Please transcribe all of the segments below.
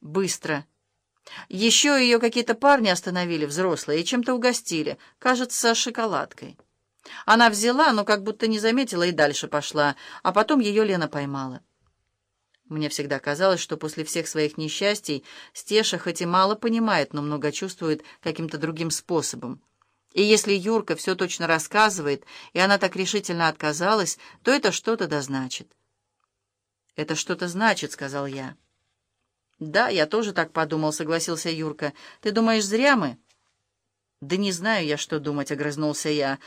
Быстро. Еще ее какие-то парни остановили, взрослые, и чем-то угостили, кажется, шоколадкой. Она взяла, но как будто не заметила и дальше пошла, а потом ее Лена поймала. Мне всегда казалось, что после всех своих несчастий Стеша хоть и мало понимает, но много чувствует каким-то другим способом. И если Юрка все точно рассказывает, и она так решительно отказалась, то это что-то да значит. «Это что-то значит», — сказал я. «Да, я тоже так подумал», — согласился Юрка. «Ты думаешь, зря мы?» «Да не знаю я, что думать», — огрызнулся я.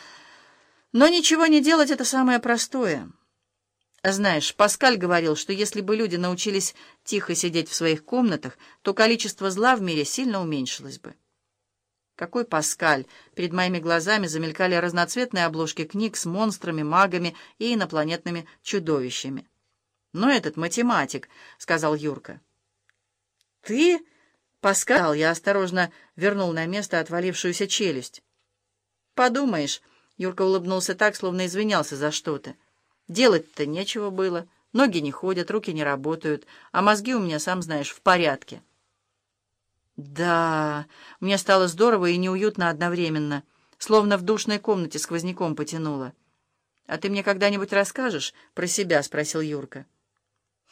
«Но ничего не делать — это самое простое». Знаешь, Паскаль говорил, что если бы люди научились тихо сидеть в своих комнатах, то количество зла в мире сильно уменьшилось бы. Какой Паскаль? Перед моими глазами замелькали разноцветные обложки книг с монстрами, магами и инопланетными чудовищами. «Но этот математик», — сказал Юрка. «Ты?» — Паскаль, я осторожно вернул на место отвалившуюся челюсть. «Подумаешь», — Юрка улыбнулся так, словно извинялся за что-то. «Делать-то нечего было. Ноги не ходят, руки не работают, а мозги у меня, сам знаешь, в порядке». «Да, мне стало здорово и неуютно одновременно, словно в душной комнате сквозняком потянуло». «А ты мне когда-нибудь расскажешь про себя?» — спросил Юрка.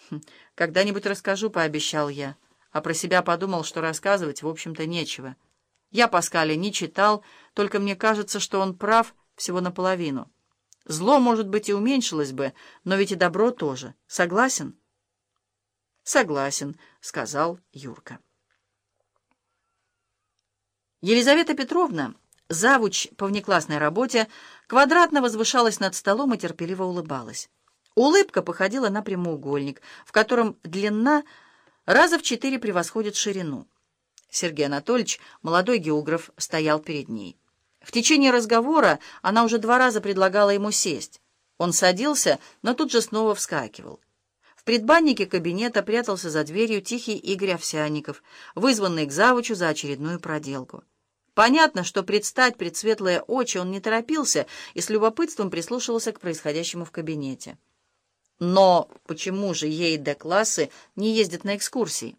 «Хм, «Когда-нибудь расскажу», — пообещал я, а про себя подумал, что рассказывать, в общем-то, нечего. Я Паскаля не читал, только мне кажется, что он прав всего наполовину. Зло, может быть, и уменьшилось бы, но ведь и добро тоже. Согласен? «Согласен», — сказал Юрка. Елизавета Петровна, завуч по внеклассной работе, квадратно возвышалась над столом и терпеливо улыбалась. Улыбка походила на прямоугольник, в котором длина раза в четыре превосходит ширину. Сергей Анатольевич, молодой географ, стоял перед ней. В течение разговора она уже два раза предлагала ему сесть. Он садился, но тут же снова вскакивал. В предбаннике кабинета прятался за дверью тихий Игорь Овсянников, вызванный к завучу за очередную проделку. Понятно, что предстать пред светлые очи он не торопился и с любопытством прислушивался к происходящему в кабинете. Но почему же ей Д-классы не ездят на экскурсии?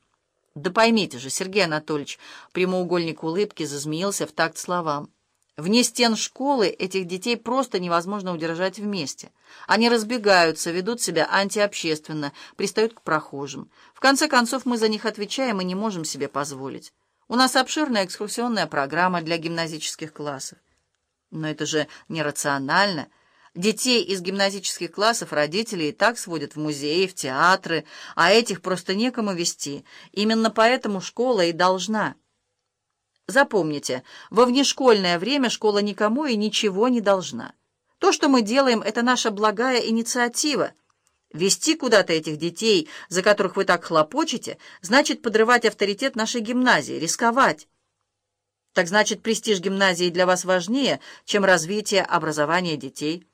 Да поймите же, Сергей Анатольевич, прямоугольник улыбки зазмеился в такт словам. Вне стен школы этих детей просто невозможно удержать вместе. Они разбегаются, ведут себя антиобщественно, пристают к прохожим. В конце концов, мы за них отвечаем и не можем себе позволить. У нас обширная экскурсионная программа для гимназических классов. Но это же нерационально. Детей из гимназических классов родители и так сводят в музеи, в театры, а этих просто некому вести. Именно поэтому школа и должна. Запомните, во внешкольное время школа никому и ничего не должна. То, что мы делаем, это наша благая инициатива. Вести куда-то этих детей, за которых вы так хлопочете, значит подрывать авторитет нашей гимназии, рисковать. Так значит, престиж гимназии для вас важнее, чем развитие образования детей.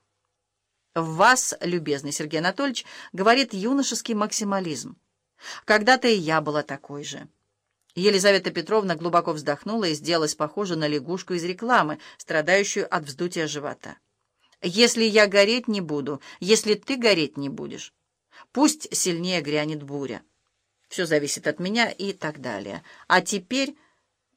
В вас, любезный Сергей Анатольевич, говорит юношеский максимализм. Когда-то и я была такой же. Елизавета Петровна глубоко вздохнула и сделалась похожа на лягушку из рекламы, страдающую от вздутия живота. Если я гореть не буду, если ты гореть не будешь, пусть сильнее грянет буря. Все зависит от меня и так далее. А теперь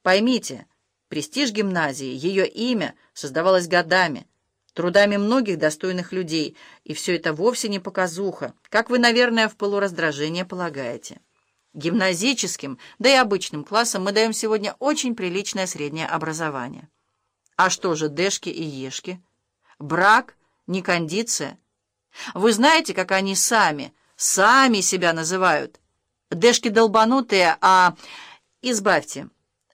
поймите, престиж гимназии, ее имя создавалось годами, трудами многих достойных людей, и все это вовсе не показуха, как вы, наверное, в полураздражение полагаете. Гимназическим, да и обычным классам мы даем сегодня очень приличное среднее образование. А что же Дэшки и Ешки? Брак, не кондиция. Вы знаете, как они сами, сами себя называют? Дэшки долбанутые, а... Избавьте.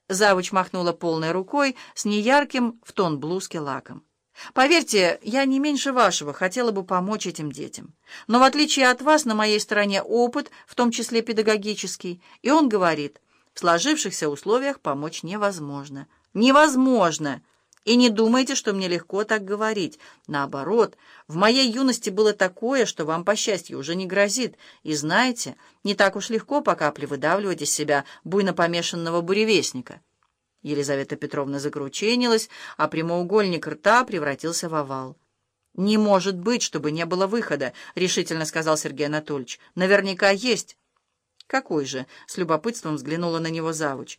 Завуч махнула полной рукой с неярким в тон блузки лаком. Поверьте, я не меньше вашего хотела бы помочь этим детям. Но в отличие от вас, на моей стороне опыт, в том числе педагогический, и он говорит, в сложившихся условиях помочь невозможно. Невозможно! И не думайте, что мне легко так говорить. Наоборот, в моей юности было такое, что вам, по счастью, уже не грозит. И знаете, не так уж легко по капле выдавливать из себя буйно помешанного буревестника. Елизавета Петровна закрученилась, а прямоугольник рта превратился в овал. «Не может быть, чтобы не было выхода», — решительно сказал Сергей Анатольевич. «Наверняка есть». «Какой же?» — с любопытством взглянула на него завуч.